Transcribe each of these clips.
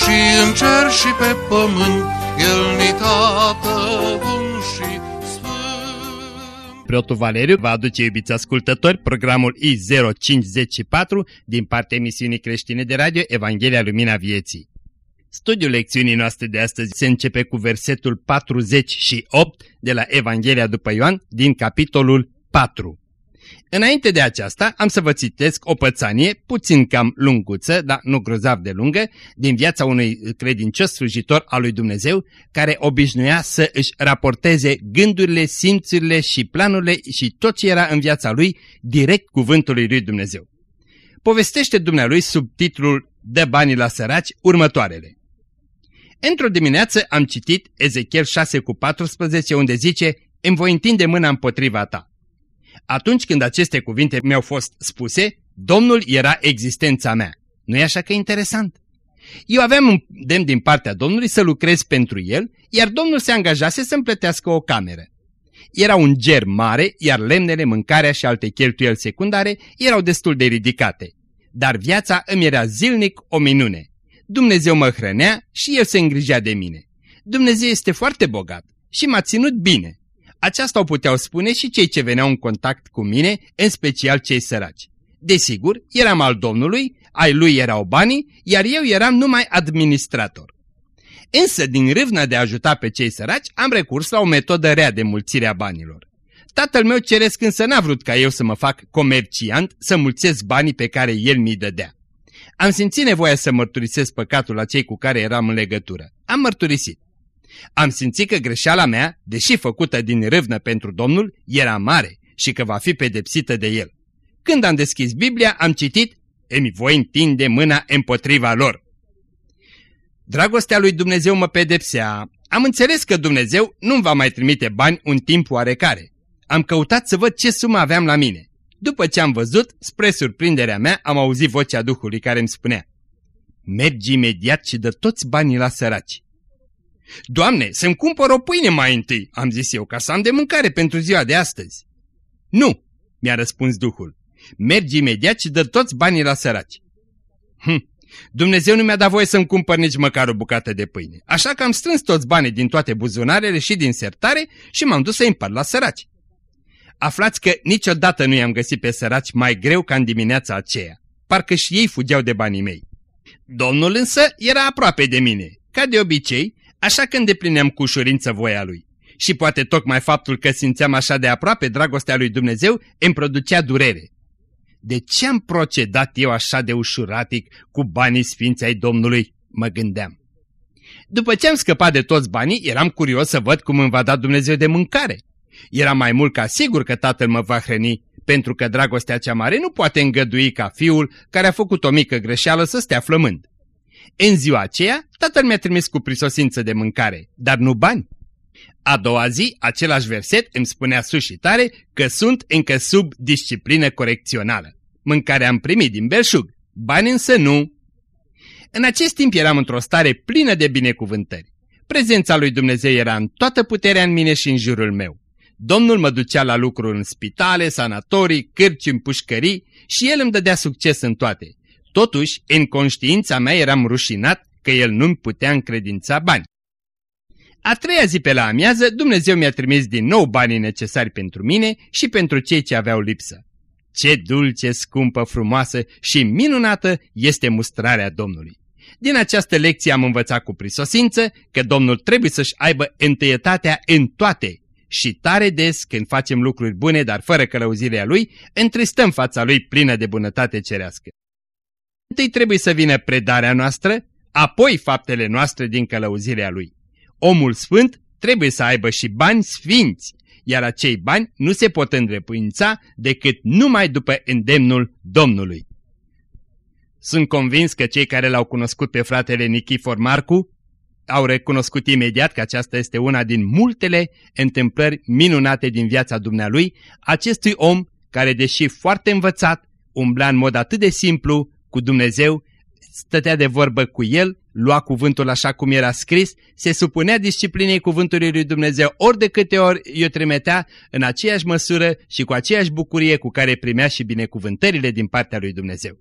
și în cer și pe pământ, El ni tată bun și sfânt. Preotul Valeriu va aduce, iubiți ascultători, programul I0504 din partea emisiunii creștine de radio Evanghelia Lumina Vieții. Studiul lecțiunii noastre de astăzi se începe cu versetul 48 de la Evanghelia după Ioan din capitolul 4. Înainte de aceasta am să vă citesc o pățanie, puțin cam lunguță, dar nu grozav de lungă, din viața unui credincios slujitor al lui Dumnezeu, care obișnuia să își raporteze gândurile, simțurile și planurile și tot ce era în viața lui direct cuvântului lui Dumnezeu. Povestește dumnealui sub titlul Dă banii la săraci următoarele. Într-o dimineață am citit Ezechiel 6 cu 14 unde zice Îmi voi întinde mâna împotriva ta. Atunci când aceste cuvinte mi-au fost spuse, Domnul era existența mea. nu e așa că interesant? Eu aveam un demn din partea Domnului să lucrez pentru el, iar Domnul se angajase să-mi plătească o cameră. Era un ger mare, iar lemnele, mâncarea și alte cheltuieli secundare erau destul de ridicate. Dar viața îmi era zilnic o minune. Dumnezeu mă hrănea și El se îngrijea de mine. Dumnezeu este foarte bogat și m-a ținut bine. Aceasta o puteau spune și cei ce veneau în contact cu mine, în special cei săraci. Desigur, eram al Domnului, ai lui erau banii, iar eu eram numai administrator. Însă, din râvna de a ajuta pe cei săraci, am recurs la o metodă rea de mulțire a banilor. Tatăl meu ceresc însă n-a vrut ca eu să mă fac comerciant, să mulțesc banii pe care el mi-i dădea. Am simțit nevoia să mărturisesc păcatul la cei cu care eram în legătură. Am mărturisit. Am simțit că greșeala mea, deși făcută din râvnă pentru Domnul, era mare și că va fi pedepsită de el. Când am deschis Biblia, am citit, îmi voi întinde mâna împotriva lor. Dragostea lui Dumnezeu mă pedepsea. Am înțeles că Dumnezeu nu va mai trimite bani un timp oarecare. Am căutat să văd ce sumă aveam la mine. După ce am văzut, spre surprinderea mea, am auzit vocea Duhului care îmi spunea Mergi imediat și dă toți banii la săraci. Doamne, să-mi cumpăr o pâine mai întâi, am zis eu, ca să am de mâncare pentru ziua de astăzi. Nu, mi-a răspuns Duhul. Mergi imediat și dă toți banii la săraci. Hm, Dumnezeu nu mi-a dat voie să-mi cumpăr nici măcar o bucată de pâine, așa că am strâns toți banii din toate buzunarele și din sertare și m-am dus să împăr la săraci. Aflați că niciodată nu i-am găsit pe săraci mai greu ca în dimineața aceea. Parcă și ei fugeau de banii mei. Domnul însă era aproape de mine, ca de obicei, așa că îndeplineam cu ușurință voia lui. Și poate tocmai faptul că simțeam așa de aproape dragostea lui Dumnezeu îmi producea durere. De ce am procedat eu așa de ușuratic cu banii sfinți ai Domnului, mă gândeam. După ce am scăpat de toți banii, eram curios să văd cum îmi va da Dumnezeu de mâncare. Era mai mult ca sigur că tatăl mă va hrăni, pentru că dragostea cea mare nu poate îngădui ca fiul care a făcut o mică greșeală să stea flămând. În ziua aceea, tatăl mi-a trimis cu prisosință de mâncare, dar nu bani. A doua zi, același verset îmi spunea sus și tare că sunt încă sub disciplină corecțională. Mâncarea am primit din belșug, bani însă nu. În acest timp eram într-o stare plină de binecuvântări. Prezența lui Dumnezeu era în toată puterea în mine și în jurul meu. Domnul mă ducea la lucru în spitale, sanatorii, cârci, în pușcării și el îmi dădea succes în toate. Totuși, în conștiința mea eram rușinat că el nu-mi putea încredința bani. A treia zi pe la amiază, Dumnezeu mi-a trimis din nou banii necesari pentru mine și pentru cei ce aveau lipsă. Ce dulce, scumpă, frumoasă și minunată este mustrarea Domnului. Din această lecție am învățat cu prisosință că Domnul trebuie să-și aibă întâietatea în toate și tare des când facem lucruri bune, dar fără călăuzirea Lui, întristăm fața Lui plină de bunătate cerească. Întâi trebuie să vină predarea noastră, apoi faptele noastre din călăuzirea Lui. Omul sfânt trebuie să aibă și bani sfinți, iar acei bani nu se pot îndrepuința decât numai după îndemnul Domnului. Sunt convins că cei care l-au cunoscut pe fratele Nichifor Marcu au recunoscut imediat că aceasta este una din multele întâmplări minunate din viața dumnealui, acestui om care, deși foarte învățat, umbla în mod atât de simplu cu Dumnezeu, stătea de vorbă cu el, lua cuvântul așa cum era scris, se supunea disciplinei cuvântului lui Dumnezeu ori de câte ori i-o trimetea în aceeași măsură și cu aceeași bucurie cu care primea și binecuvântările din partea lui Dumnezeu.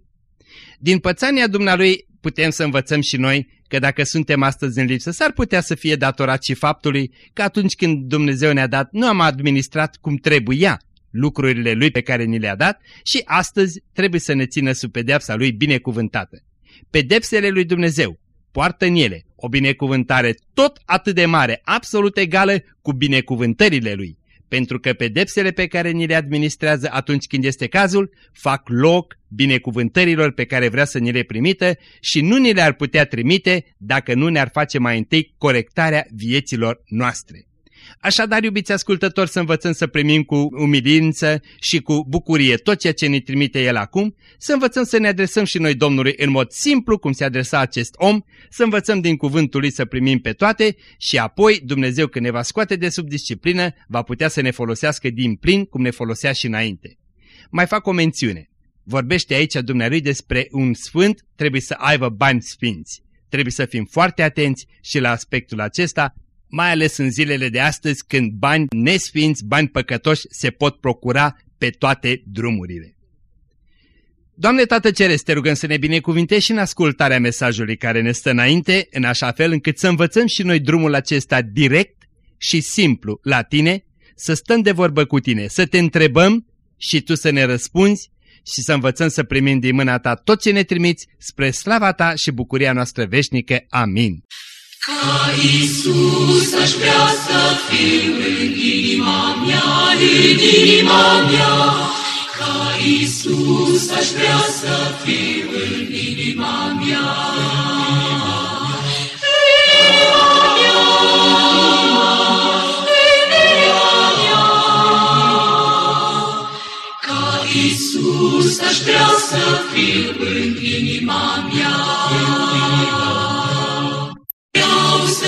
Din pățania dumnealui putem să învățăm și noi că dacă suntem astăzi în lipsă, s-ar putea să fie datorat și faptului că atunci când Dumnezeu ne-a dat, nu am administrat cum trebuia lucrurile Lui pe care ni le-a dat și astăzi trebuie să ne țină sub pedeapsa Lui binecuvântată. Pedepsele Lui Dumnezeu poartă în ele o binecuvântare tot atât de mare, absolut egală cu binecuvântările Lui pentru că pedepsele pe care ni le administrează atunci când este cazul fac loc binecuvântărilor pe care vrea să ni le primită și nu ni le-ar putea trimite dacă nu ne-ar face mai întâi corectarea vieților noastre. Așadar, iubiți ascultători, să învățăm să primim cu umilință și cu bucurie tot ceea ce ne trimite El acum, să învățăm să ne adresăm și noi Domnului în mod simplu, cum se adresa acest om, să învățăm din cuvântul Lui să primim pe toate și apoi Dumnezeu când ne va scoate de sub disciplină, va putea să ne folosească din plin cum ne folosea și înainte. Mai fac o mențiune. Vorbește aici Dumnezeu despre un sfânt, trebuie să aibă bani sfinți. Trebuie să fim foarte atenți și la aspectul acesta, mai ales în zilele de astăzi când bani nesfinți, bani păcătoși se pot procura pe toate drumurile. Doamne Tată Ceresc, te rugăm să ne binecuvintești și în ascultarea mesajului care ne stă înainte, în așa fel încât să învățăm și noi drumul acesta direct și simplu la tine, să stăm de vorbă cu tine, să te întrebăm și tu să ne răspunzi și să învățăm să primim din mâna ta tot ce ne trimiți spre slava ta și bucuria noastră veșnică. Amin. Ca Iisus aș vrea să fiu în inima mea, în inima mea. Ca Iisus aș vrea să fiu în inima mea.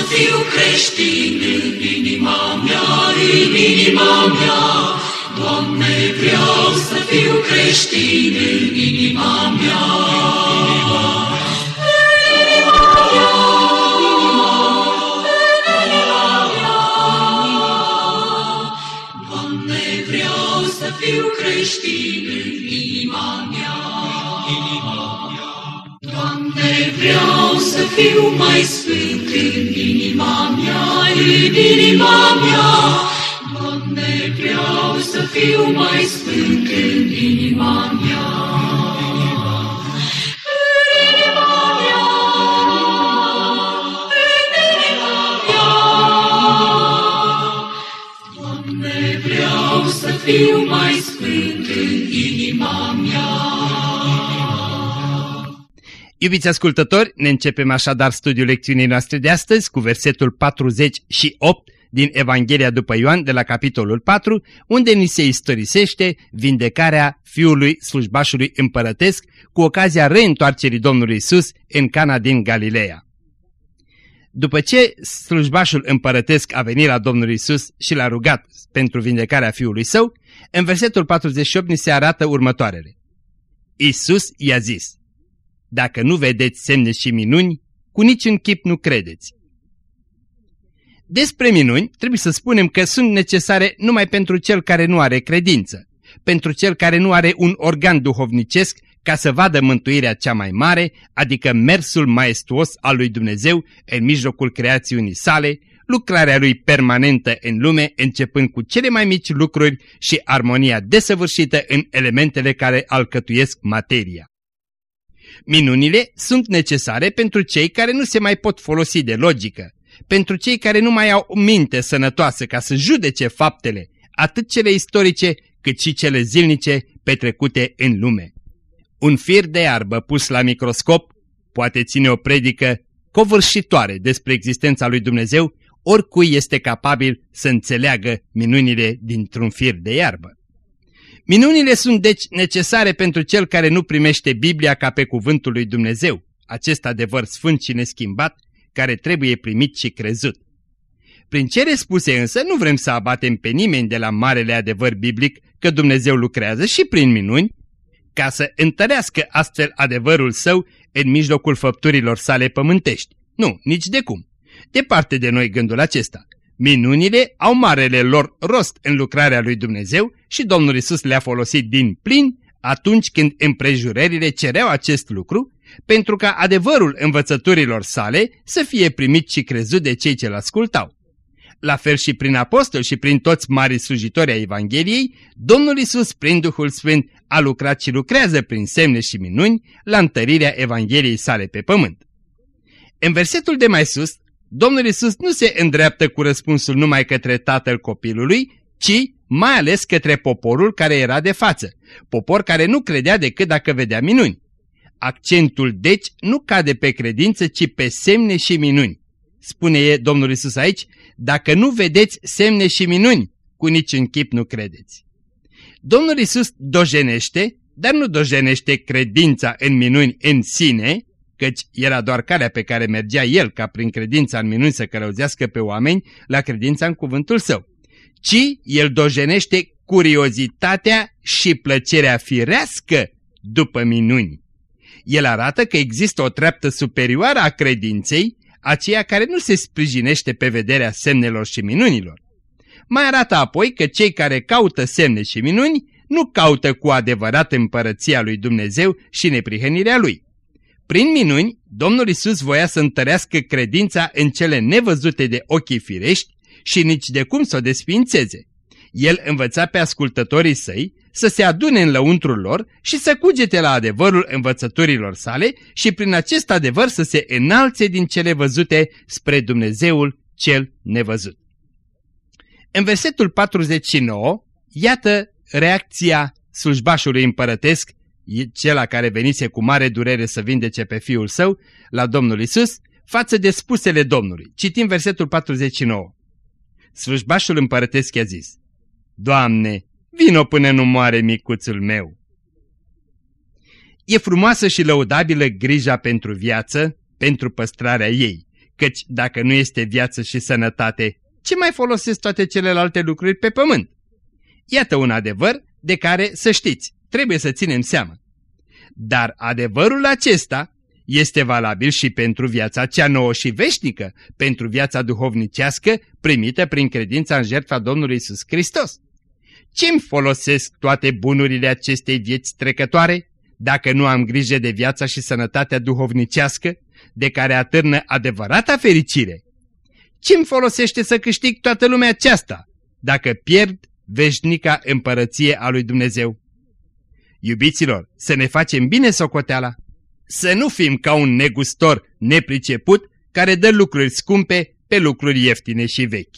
Fiu creștin fiu mai sfânt în inima mea. Iubiți ascultători, ne începem așadar studiul lecțiunii noastre de astăzi cu versetul 48 din Evanghelia după Ioan de la capitolul 4, unde ni se istorisește vindecarea fiului slujbașului împărătesc cu ocazia reîntoarcerii Domnului Isus în Cana din Galileea. După ce slujbașul împărătesc a venit la Domnul Isus și l-a rugat pentru vindecarea fiului său, în versetul 48 ni se arată următoarele. Isus i-a zis, Dacă nu vedeți semne și minuni, cu niciun chip nu credeți. Despre minuni trebuie să spunem că sunt necesare numai pentru cel care nu are credință, pentru cel care nu are un organ duhovnicesc ca să vadă mântuirea cea mai mare, adică mersul maestuos al lui Dumnezeu în mijlocul creațiunii sale, lucrarea lui permanentă în lume, începând cu cele mai mici lucruri și armonia desăvârșită în elementele care alcătuiesc materia. Minunile sunt necesare pentru cei care nu se mai pot folosi de logică, pentru cei care nu mai au minte sănătoasă ca să judece faptele, atât cele istorice cât și cele zilnice petrecute în lume. Un fir de iarbă pus la microscop poate ține o predică covârșitoare despre existența lui Dumnezeu, oricui este capabil să înțeleagă minunile dintr-un fir de iarbă. Minunile sunt deci necesare pentru cel care nu primește Biblia ca pe cuvântul lui Dumnezeu, acest adevăr sfânt și neschimbat, care trebuie primit și crezut. Prin cele spuse însă nu vrem să abatem pe nimeni de la marele adevăr biblic că Dumnezeu lucrează și prin minuni, ca să întărească astfel adevărul său în mijlocul făpturilor sale pământești. Nu, nici de cum. Departe de noi gândul acesta. Minunile au marele lor rost în lucrarea lui Dumnezeu și Domnul Isus le-a folosit din plin atunci când împrejurările cereau acest lucru, pentru ca adevărul învățăturilor sale să fie primit și crezut de cei ce-l ascultau. La fel și prin apostol și prin toți mari slujitori ai Evangheliei, Domnul Isus, prin Duhul Sfânt, a lucrat și lucrează prin semne și minuni la întărirea Evangheliei sale pe pământ. În versetul de mai sus, Domnul Isus nu se îndreaptă cu răspunsul numai către tatăl copilului, ci mai ales către poporul care era de față, popor care nu credea decât dacă vedea minuni. Accentul deci nu cade pe credință, ci pe semne și minuni. Spune Domnul Isus aici, dacă nu vedeți semne și minuni, cu niciun chip nu credeți. Domnul Isus dojenește, dar nu dojenește credința în minuni în sine, căci era doar calea pe care mergea el ca prin credința în minuni să călăuzească pe oameni la credința în cuvântul său, ci el dojenește curiozitatea și plăcerea firească după minuni. El arată că există o treaptă superioară a credinței, aceea care nu se sprijinește pe vederea semnelor și minunilor. Mai arată apoi că cei care caută semne și minuni nu caută cu adevărat împărăția lui Dumnezeu și neprihănirea lui. Prin minuni, Domnul Isus voia să întărească credința în cele nevăzute de ochii firești și nici de cum să o desfințeze. El învăța pe ascultătorii săi să se adune în lăuntrul lor și să cugete la adevărul învățăturilor sale și prin acest adevăr să se înalțe din cele văzute spre Dumnezeul cel nevăzut. În versetul 49, iată reacția slujbașului împărătesc, cela care venise cu mare durere să vindece pe fiul său, la Domnul Isus, față de spusele Domnului. Citim versetul 49. Slujbașul împărătesc i-a zis, Doamne, vino până nu moare micuțul meu. E frumoasă și lăudabilă grija pentru viață, pentru păstrarea ei, căci dacă nu este viață și sănătate, ce mai folosesc toate celelalte lucruri pe pământ? Iată un adevăr de care, să știți, trebuie să ținem seama. Dar adevărul acesta este valabil și pentru viața cea nouă și veșnică, pentru viața duhovnicească primită prin credința în jertfa Domnului Isus Hristos. Ce-mi folosesc toate bunurile acestei vieți trecătoare, dacă nu am grijă de viața și sănătatea duhovnicească, de care atârnă adevărata fericire? Ce-mi folosește să câștig toată lumea aceasta, dacă pierd veșnica împărăție a lui Dumnezeu? Iubiților, să ne facem bine socoteala, să nu fim ca un negustor nepriceput care dă lucruri scumpe pe lucruri ieftine și vechi.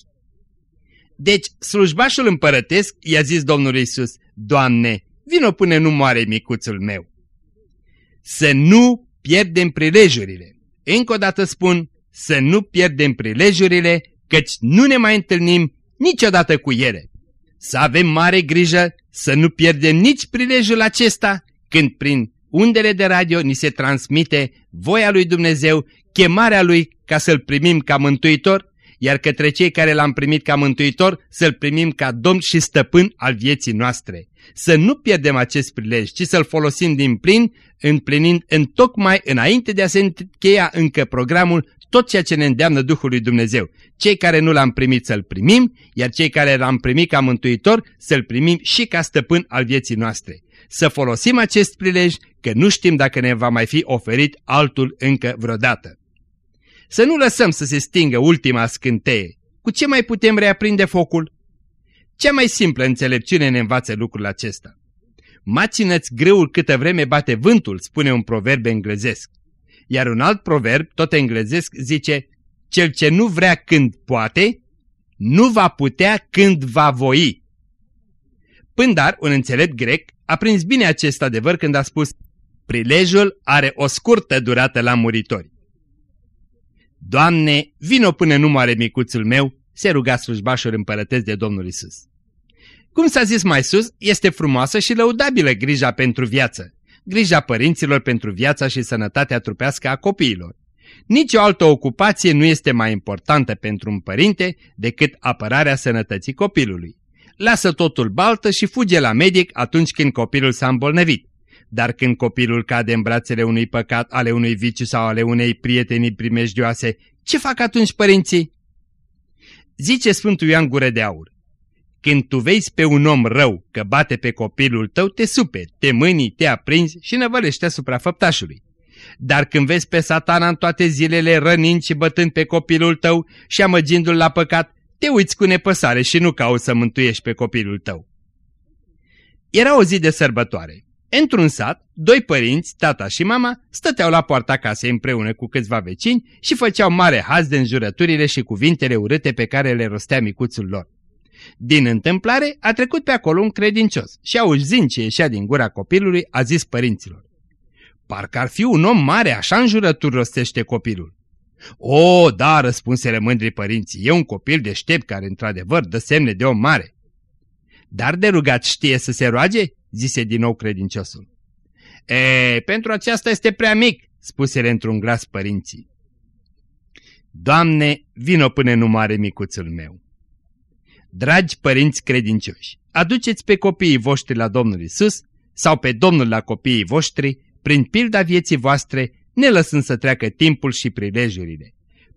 Deci, slujbașul împărătesc i-a zis Domnul Iisus, Doamne, vino până nu moare micuțul meu. Să nu pierdem prilejurile. Încă o dată spun, să nu pierdem prilejurile, căci nu ne mai întâlnim niciodată cu ele. Să avem mare grijă să nu pierdem nici prilejul acesta când prin undele de radio ni se transmite voia lui Dumnezeu, chemarea lui ca să-L primim ca mântuitor iar către cei care l-am primit ca mântuitor să-L primim ca Domn și Stăpân al vieții noastre. Să nu pierdem acest prilej, ci să-L folosim din plin, împlinind în tocmai înainte de a se încheia încă programul tot ceea ce ne îndeamnă Duhul lui Dumnezeu. Cei care nu l-am primit să-L primim, iar cei care l-am primit ca mântuitor să-L primim și ca stăpân al vieții noastre. Să folosim acest prilej, că nu știm dacă ne va mai fi oferit altul încă vreodată. Să nu lăsăm să se stingă ultima scânteie. Cu ce mai putem reaprinde focul? Cea mai simplă înțelepciune ne învață lucrul acesta. Macină-ți grâul câtă vreme bate vântul, spune un proverb englezesc. Iar un alt proverb, tot englezesc, zice, cel ce nu vrea când poate, nu va putea când va voi. Pândar, un înțelept grec, a prins bine acest adevăr când a spus, prilejul are o scurtă durată la muritori. Doamne, vino până nu moare micuțul meu, se ruga slujbașul împărătesc de Domnul Isus. Cum s-a zis mai sus, este frumoasă și lăudabilă grija pentru viață, grija părinților pentru viața și sănătatea trupească a copiilor. Nici o altă ocupație nu este mai importantă pentru un părinte decât apărarea sănătății copilului. Lasă totul baltă și fuge la medic atunci când copilul s-a îmbolnăvit. Dar când copilul cade în brațele unui păcat, ale unui viciu sau ale unei prietenii primejdioase, ce fac atunci părinții? Zice Sfântul Ioan Gură de Aur, când tu vezi pe un om rău că bate pe copilul tău, te supe, te mâni, te aprinzi și năvălește asupra făptașului. Dar când vezi pe satana în toate zilele rănind și bătând pe copilul tău și amăgindu-l la păcat, te uiți cu nepăsare și nu cauți să mântuiești pe copilul tău. Era o zi de sărbătoare. Într-un sat, doi părinți, tata și mama, stăteau la poarta casei împreună cu câțiva vecini și făceau mare haz de înjurăturile și cuvintele urâte pe care le rostea micuțul lor. Din întâmplare, a trecut pe acolo un credincios și auzind ce ieșea din gura copilului, a zis părinților. Parcă ar fi un om mare, așa înjurături rostește copilul. O, da, răspunsele mândrii părinții, e un copil deștept care într-adevăr dă semne de om mare. Dar de rugat știe să se roage? Zise din nou credinciosul. E, pentru aceasta este prea mic, spusele într-un glas părinții. Doamne, vino până nu mare micuțul meu. Dragi părinți credincioși, aduceți pe copiii voștri la Domnul Isus sau pe Domnul la copiii voștri, prin pilda vieții voastre, ne lăsând să treacă timpul și prilejurile.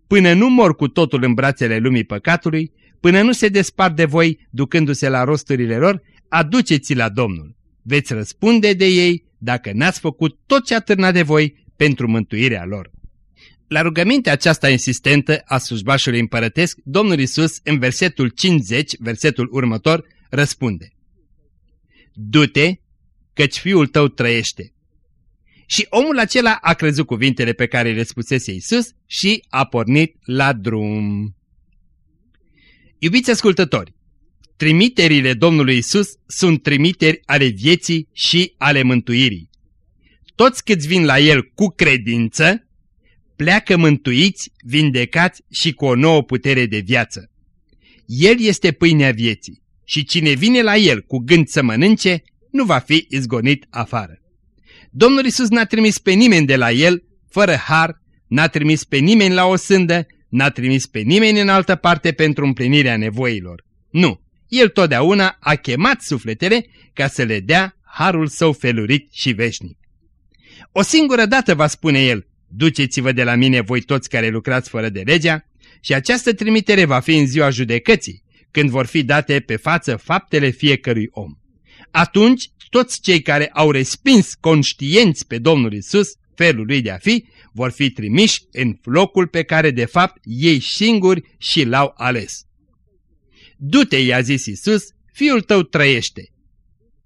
Până nu mor cu totul în brațele lumii păcatului, până nu se despart de voi ducându-se la rosturile lor, aduceți la Domnul. Veți răspunde de ei dacă n-ați făcut tot ce a târnat de voi pentru mântuirea lor. La rugămintea aceasta insistentă a slujbașului împărătesc, Domnul Isus, în versetul 50, versetul următor, răspunde Du-te, căci fiul tău trăiește. Și omul acela a crezut cuvintele pe care le spusese Isus și a pornit la drum. Iubiți ascultători, trimiterile Domnului Isus sunt trimiteri ale vieții și ale mântuirii. Toți câți vin la El cu credință, pleacă mântuiți, vindecați și cu o nouă putere de viață. El este pâinea vieții și cine vine la El cu gând să mănânce, nu va fi izgonit afară. Domnul Isus n-a trimis pe nimeni de la El, fără har, n-a trimis pe nimeni la o sândă, n-a trimis pe nimeni în altă parte pentru împlinirea nevoilor. Nu, El totdeauna a chemat sufletele ca să le dea harul său felurit și veșnic. O singură dată va spune El, duceți-vă de la mine voi toți care lucrați fără de legea, și această trimitere va fi în ziua judecății, când vor fi date pe față faptele fiecărui om. Atunci, toți cei care au respins conștienți pe Domnul Isus, felul lui de a fi, vor fi trimiși în locul pe care de fapt ei singuri și l-au ales. Du-te, i-a zis Isus, fiul tău trăiește.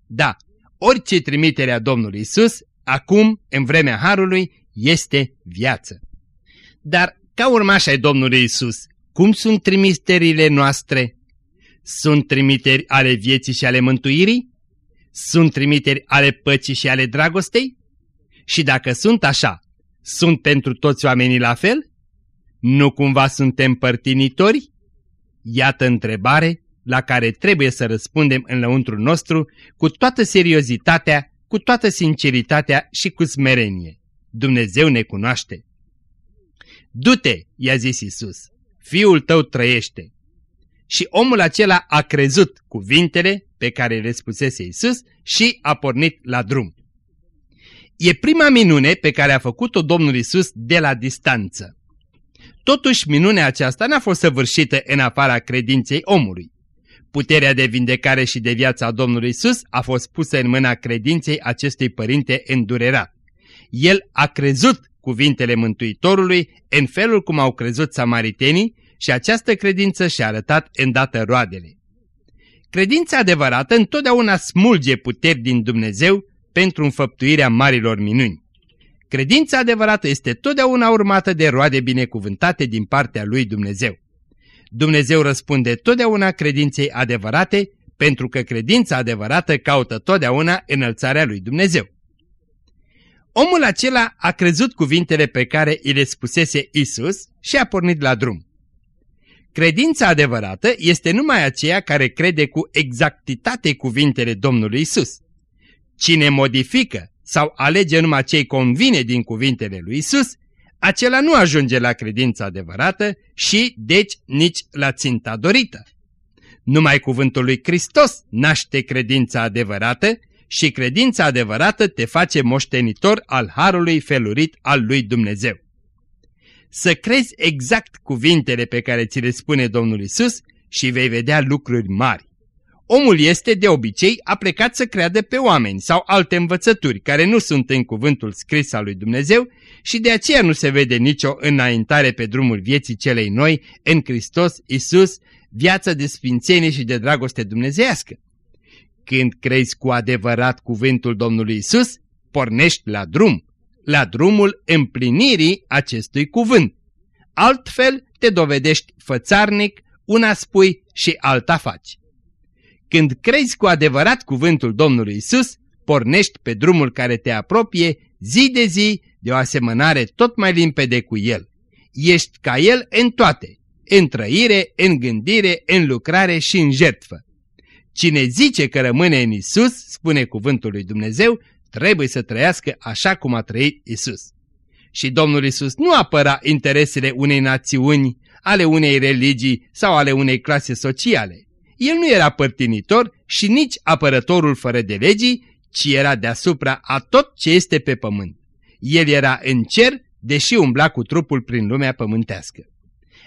Da, orice trimitere a Domnului Isus, acum, în vremea Harului, este viață. Dar, ca urmași ai Domnului Isus, cum sunt trimiterile noastre? Sunt trimiteri ale vieții și ale mântuirii? Sunt trimiteri ale păcii și ale dragostei? Și dacă sunt așa, sunt pentru toți oamenii la fel? Nu cumva suntem părtinitori? Iată întrebare la care trebuie să răspundem în lăuntru nostru cu toată seriozitatea, cu toată sinceritatea și cu smerenie. Dumnezeu ne cunoaște. Du-te, i-a zis Isus, fiul tău trăiește. Și omul acela a crezut cuvintele pe care le spusese Isus și a pornit la drum. E prima minune pe care a făcut-o Domnul Isus de la distanță. Totuși, minunea aceasta n-a fost săvârșită în afara credinței omului. Puterea de vindecare și de viață a Domnului Isus a fost pusă în mâna credinței acestui părinte îndurerat el a crezut cuvintele Mântuitorului în felul cum au crezut samaritenii și această credință și-a arătat îndată roadele. Credința adevărată întotdeauna smulge puteri din Dumnezeu pentru înfăptuirea marilor minuni. Credința adevărată este totdeauna urmată de roade binecuvântate din partea lui Dumnezeu. Dumnezeu răspunde totdeauna credinței adevărate pentru că credința adevărată caută totdeauna înălțarea lui Dumnezeu. Omul acela a crezut cuvintele pe care îi le spusese Isus și a pornit la drum. Credința adevărată este numai aceea care crede cu exactitate cuvintele Domnului Isus. Cine modifică sau alege numai ce convine din cuvintele lui Isus, acela nu ajunge la credința adevărată și, deci, nici la ținta dorită. Numai cuvântul lui Hristos naște credința adevărată și credința adevărată te face moștenitor al harului felurit al lui Dumnezeu. Să crezi exact cuvintele pe care ți le spune Domnul Isus și vei vedea lucruri mari. Omul este de obicei aplecat să creadă pe oameni sau alte învățături care nu sunt în cuvântul scris al lui Dumnezeu și de aceea nu se vede nicio înaintare pe drumul vieții celei noi în Hristos Isus, viața de sfințenie și de dragoste dumnezească. Când crezi cu adevărat cuvântul Domnului Isus, pornești la drum, la drumul împlinirii acestui cuvânt. Altfel te dovedești fățarnic, una spui și alta faci. Când crezi cu adevărat cuvântul Domnului Isus, pornești pe drumul care te apropie zi de zi de o asemănare tot mai limpede cu El. Ești ca El în toate, în trăire, în gândire, în lucrare și în jertfă. Cine zice că rămâne în Isus, spune cuvântul lui Dumnezeu, trebuie să trăiască așa cum a trăit Isus. Și Domnul Isus nu apăra interesele unei națiuni, ale unei religii sau ale unei clase sociale. El nu era părtinitor și nici apărătorul fără de legii, ci era deasupra a tot ce este pe pământ. El era în cer, deși umbla cu trupul prin lumea pământească.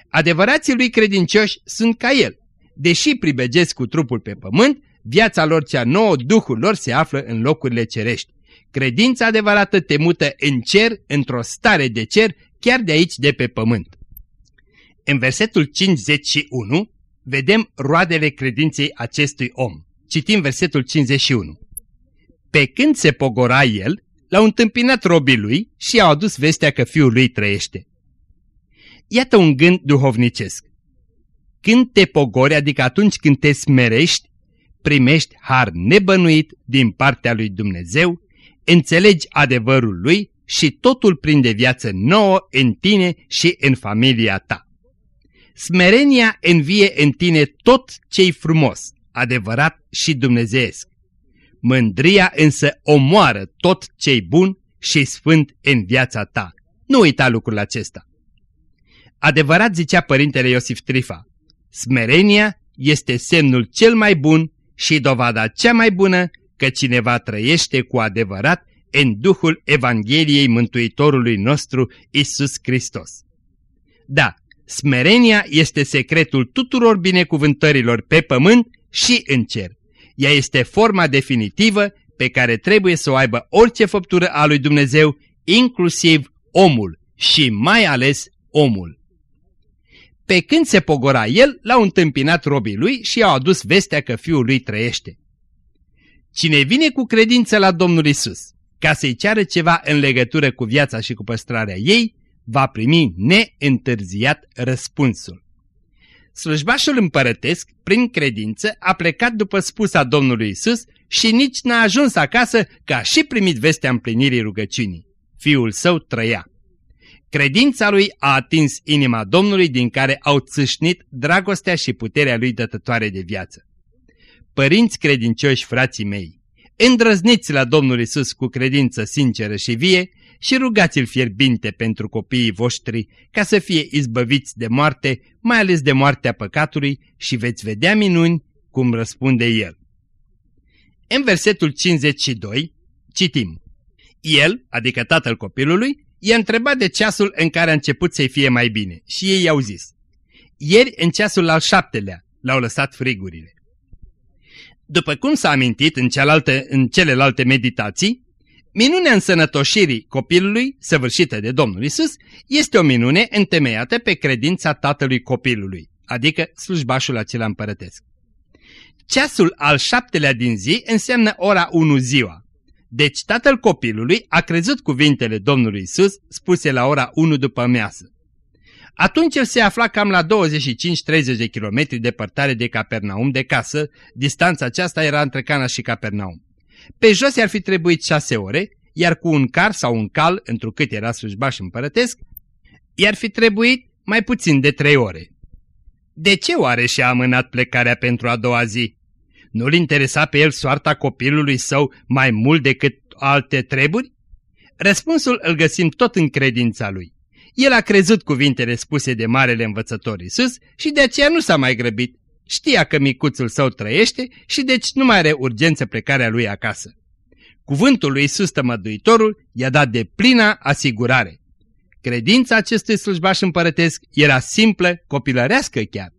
Adevărații lui credincioși sunt ca el. Deși pribegesc cu trupul pe pământ, viața lor cea nouă, Duhul lor se află în locurile cerești. Credința adevărată te mută în cer, într-o stare de cer, chiar de aici de pe pământ. În versetul 51 vedem roadele credinței acestui om. Citim versetul 51. Pe când se pogora el, l-au întâmpinat robii lui și i-au adus vestea că fiul lui trăiește. Iată un gând duhovnicesc. Când te pogori, adică atunci când te smerești, primești har nebănuit din partea lui Dumnezeu, înțelegi adevărul lui și totul prinde viață nouă în tine și în familia ta. Smerenia învie în tine tot ce-i frumos, adevărat și dumnezeiesc. Mândria însă omoară tot ce-i bun și sfânt în viața ta. Nu uita lucrul acesta. Adevărat zicea părintele Iosif Trifa, smerenia este semnul cel mai bun și dovada cea mai bună că cineva trăiește cu adevărat în Duhul Evangheliei Mântuitorului nostru Isus Hristos. Da, smerenia este secretul tuturor binecuvântărilor pe pământ și în cer. Ea este forma definitivă pe care trebuie să o aibă orice făptură a lui Dumnezeu, inclusiv omul și mai ales omul. Pe când se pogora el, l-au întâmpinat robii lui și i-au adus vestea că fiul lui trăiește. Cine vine cu credință la Domnul Isus, ca să-i ceară ceva în legătură cu viața și cu păstrarea ei, va primi neîntârziat răspunsul. Slujbașul împărătesc, prin credință, a plecat după spusa Domnului Isus și nici n-a ajuns acasă că a și primit vestea împlinirii rugăciunii. Fiul său trăia. Credința lui a atins inima Domnului din care au țâșnit dragostea și puterea lui dătătoare de viață. Părinți credincioși, frații mei, îndrăzniți la Domnul Isus cu credință sinceră și vie și rugați-l fierbinte pentru copiii voștri ca să fie izbăviți de moarte, mai ales de moartea păcatului și veți vedea minuni cum răspunde el. În versetul 52 citim El, adică tatăl copilului, i-a întrebat de ceasul în care a început să-i fie mai bine și ei i-au zis Ieri, în ceasul al șaptelea, l-au lăsat frigurile. După cum s-a amintit în, cealaltă, în celelalte meditații, minunea însănătoșirii copilului, săvârșită de Domnul Isus, este o minune întemeiată pe credința tatălui copilului, adică slujbașul acela împărătesc. Ceasul al șaptelea din zi înseamnă ora 1 ziua. Deci tatăl copilului a crezut cuvintele Domnului Isus spuse la ora 1 după measă. Atunci el se afla cam la 25-30 de kilometri departare de Capernaum de casă, distanța aceasta era între Cana și Capernaum. Pe jos i-ar fi trebuit șase ore, iar cu un car sau un cal, întrucât era slujbaș împărătesc, i-ar fi trebuit mai puțin de trei ore. De ce oare și-a amânat plecarea pentru a doua zi? Nu-l interesa pe el soarta copilului său mai mult decât alte treburi? Răspunsul îl găsim tot în credința lui. El a crezut cuvintele spuse de marele învățător Isus și de aceea nu s-a mai grăbit. Știa că micuțul său trăiește și deci nu mai are urgență plecarea lui acasă. Cuvântul lui Isus tămăduitorul i-a dat de plina asigurare. Credința acestui slujbaș împărătesc era simplă, copilărească chiar.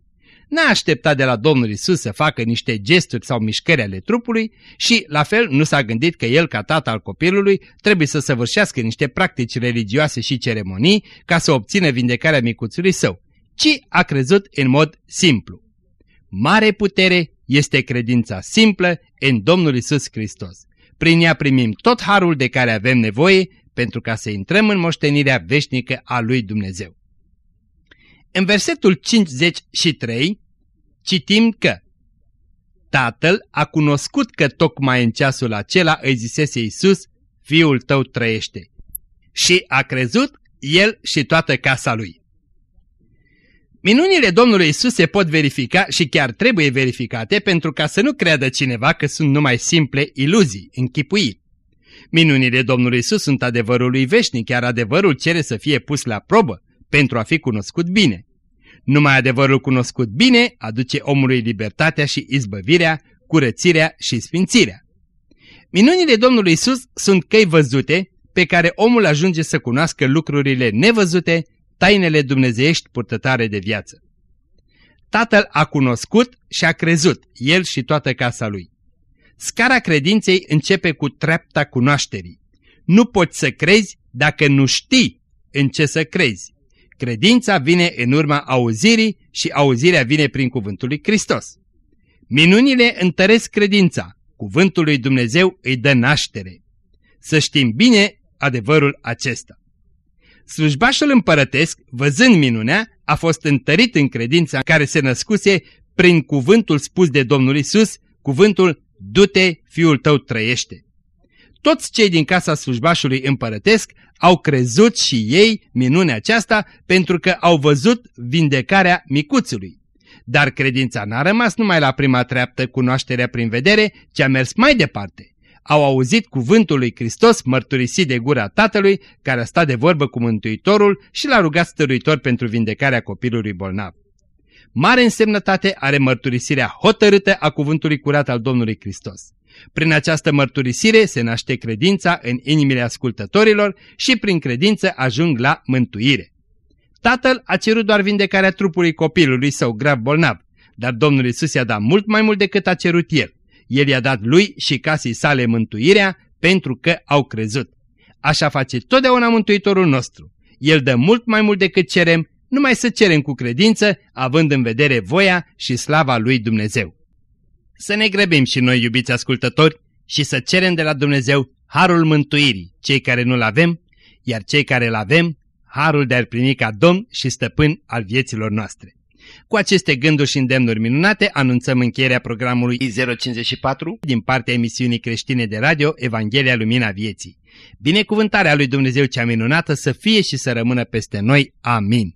N-a așteptat de la Domnul Isus să facă niște gesturi sau mișcări ale trupului și, la fel, nu s-a gândit că el, ca tată al copilului, trebuie să săvârșească niște practici religioase și ceremonii ca să obțină vindecarea micuțului său, ci a crezut în mod simplu. Mare putere este credința simplă în Domnul Isus Hristos. Prin ea primim tot harul de care avem nevoie pentru ca să intrăm în moștenirea veșnică a lui Dumnezeu. În versetul 53 citim că Tatăl a cunoscut că tocmai în ceasul acela îi zisese Iisus, Fiul tău trăiește. Și a crezut el și toată casa lui. Minunile Domnului Isus se pot verifica și chiar trebuie verificate pentru ca să nu creadă cineva că sunt numai simple iluzii, închipuiri. Minunile Domnului Isus sunt adevărul lui veșnic, chiar adevărul cere să fie pus la probă pentru a fi cunoscut bine. Numai adevărul cunoscut bine aduce omului libertatea și izbăvirea, curățirea și sfințirea. Minunile Domnului Isus sunt căi văzute pe care omul ajunge să cunoască lucrurile nevăzute, tainele dumnezeiești purtătare de viață. Tatăl a cunoscut și a crezut, el și toată casa lui. Scara credinței începe cu treapta cunoașterii. Nu poți să crezi dacă nu știi în ce să crezi. Credința vine în urma auzirii și auzirea vine prin cuvântul lui Hristos. Minunile întăresc credința, cuvântul lui Dumnezeu îi dă naștere. Să știm bine adevărul acesta. Slujbașul împărătesc, văzând minunea, a fost întărit în credința care se născuse prin cuvântul spus de Domnul Isus, cuvântul Du-te, fiul tău trăiește. Toți cei din casa slujbașului împărătesc au crezut și ei minunea aceasta pentru că au văzut vindecarea micuțului. Dar credința n-a rămas numai la prima treaptă cunoașterea prin vedere, ci a mers mai departe. Au auzit cuvântul lui Hristos mărturisit de gura Tatălui, care a stat de vorbă cu Mântuitorul și l-a rugat stăruitor pentru vindecarea copilului bolnav. Mare însemnătate are mărturisirea hotărâtă a cuvântului curat al Domnului Hristos. Prin această mărturisire se naște credința în inimile ascultătorilor și prin credință ajung la mântuire. Tatăl a cerut doar vindecarea trupului copilului său grav bolnav, dar Domnul Isus i-a dat mult mai mult decât a cerut el. El i-a dat lui și casei sale mântuirea pentru că au crezut. Așa face totdeauna Mântuitorul nostru. El dă mult mai mult decât cerem numai să cerem cu credință, având în vedere voia și slava lui Dumnezeu. Să ne grăbim și noi, iubiți ascultători, și să cerem de la Dumnezeu harul mântuirii, cei care nu-l avem, iar cei care îl avem, harul de a-l primi ca Domn și Stăpân al vieților noastre. Cu aceste gânduri și îndemnuri minunate anunțăm încheierea programului I054 din partea emisiunii creștine de radio Evanghelia Lumina Vieții. Binecuvântarea lui Dumnezeu cea minunată să fie și să rămână peste noi. Amin.